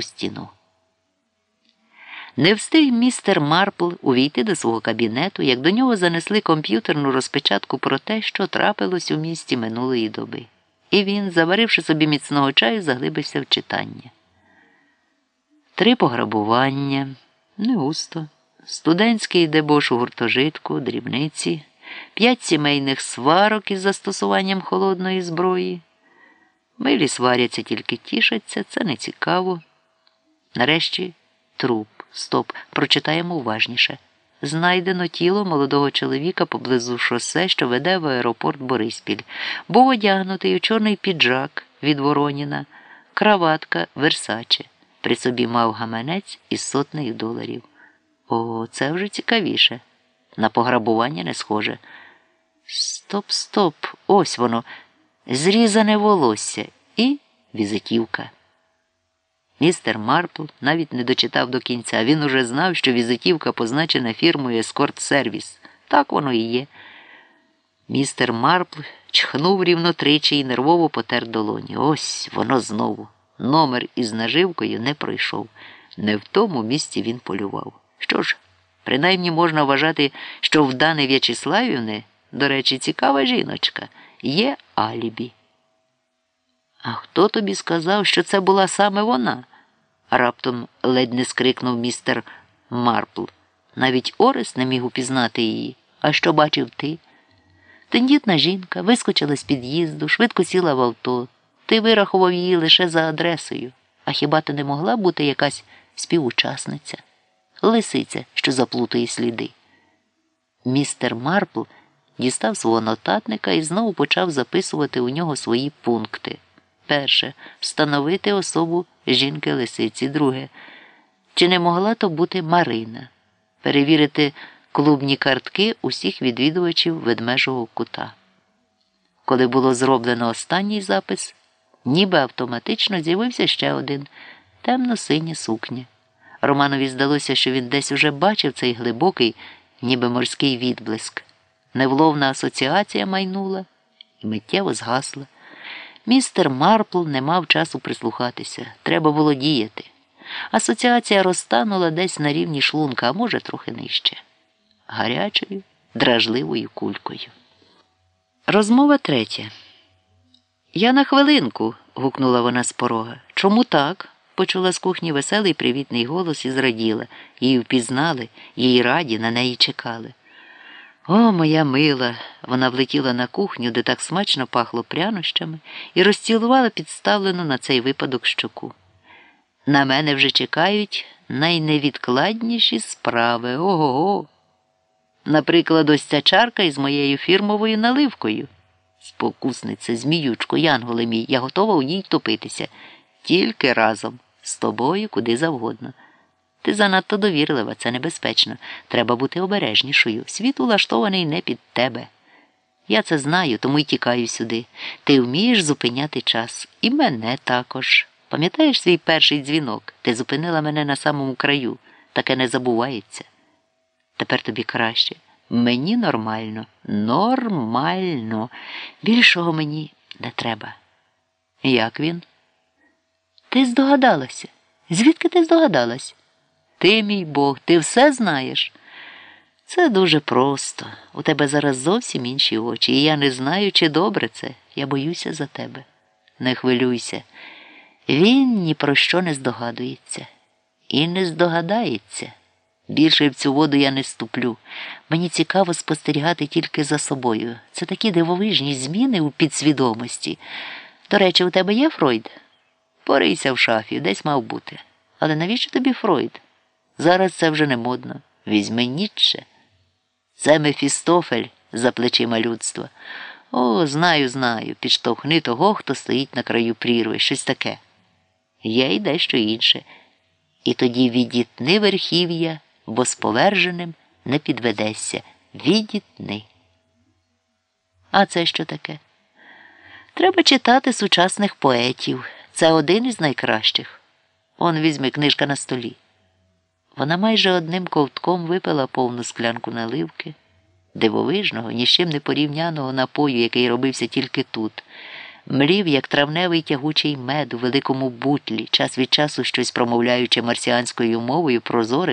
у стіну. Не встиг містер Марпл увійти до свого кабінету, як до нього занесли комп'ютерну розпечатку про те, що трапилось у місті минулої доби. І він, заваривши собі міцного чаю, заглибився в читання. Три пограбування, не густо, студентський дебош у гуртожитку, дрібниці, п'ять сімейних сварок із застосуванням холодної зброї. Милі сваряться, тільки тішаться, це не цікаво. Нарешті труп. Стоп, прочитаємо уважніше. Знайдено тіло молодого чоловіка поблизу шосе, що веде в аеропорт Бориспіль. Був одягнутий у чорний піджак від Вороніна, краватка Версаче. При собі мав гаманець із сотнею доларів. О, це вже цікавіше. На пограбування не схоже. Стоп, стоп, ось воно. Зрізане волосся і візитівка. Містер Марпл навіть не дочитав до кінця. Він уже знав, що візитівка позначена фірмою Ескорт Сервіс. Так воно і є. Містер Марпл чхнув рівно тричі і нервово потер долоні. Ось воно знову. Номер із наживкою не пройшов. Не в тому місці він полював. Що ж, принаймні можна вважати, що в Дани В'ячеславівни, до речі, цікава жіночка, є алібі. А хто тобі сказав, що це була саме вона? Раптом ледь не скрикнув містер Марпл. Навіть Орес не міг упізнати її. А що бачив ти? Тендітна жінка вискочила з під'їзду, швидко сіла в авто. Ти вирахував її лише за адресою. А хіба ти не могла бути якась співучасниця? Лисиця, що заплутує сліди. Містер Марпл дістав свого нотатника і знову почав записувати у нього свої пункти. Перше встановити особу жінки лисиці. Друге. Чи не могла то бути Марина? Перевірити клубні картки усіх відвідувачів ведмежого кута. Коли було зроблено останній запис, ніби автоматично з'явився ще один темно-синя сукня. Романові здалося, що він десь уже бачив цей глибокий, ніби морський відблиск. Невловна асоціація майнула і миттєво згасла. Містер Марпл не мав часу прислухатися. Треба було діяти. Асоціація розтанула десь на рівні шлунка, а може, трохи нижче. Гарячою, дражливою кулькою. Розмова третя. Я на хвилинку. гукнула вона з порога. Чому так? почула з кухні веселий привітний голос і зраділа. Її впізнали, її раді на неї чекали. О, моя мила! Вона влетіла на кухню, де так смачно пахло прянощами, і розцілувала підставлену на цей випадок щоку. На мене вже чекають найневідкладніші справи. Ого. го Наприклад, ось ця чарка із моєю фірмовою наливкою. Спокусниця, зміючко, янголе мій, я готова у ній топитися. Тільки разом, з тобою куди завгодно. Ти занадто довірлива, це небезпечно. Треба бути обережнішою. Світ улаштований не під тебе. Я це знаю, тому й тікаю сюди. Ти вмієш зупиняти час. І мене також. Пам'ятаєш свій перший дзвінок? Ти зупинила мене на самому краю. Таке не забувається. Тепер тобі краще. Мені нормально, нормально. Більшого мені не треба. Як він? Ти здогадалася? Звідки ти здогадалась? Ти, мій Бог, ти все знаєш. Це дуже просто. У тебе зараз зовсім інші очі, і я не знаю, чи добре це. Я боюся за тебе. Не хвилюйся. Він ні про що не здогадується. І не здогадається. Більше в цю воду я не ступлю. Мені цікаво спостерігати тільки за собою. Це такі дивовижні зміни у підсвідомості. До речі, у тебе є Фройд? Порийся в шафі, десь мав бути. Але навіщо тобі Фройд? Зараз це вже не модно. Візьми Ніцше. Це Мефістофель за плечима людства. О, знаю, знаю. Підштовхни того, хто стоїть на краю прірви, щось таке. Є й дещо інше. І тоді відітни верхів'я, бо з поверженим не підведешся. Відітни. А це що таке? Треба читати сучасних поетів. Це один із найкращих. Он візьми книжка на столі. Вона майже одним ковтком випила повну склянку наливки, дивовижного, ні з чим не порівняного напою, який робився тільки тут. млів, як травневий тягучий мед у великому бутлі, час від часу щось промовляючи марсіанською мовою прозорих,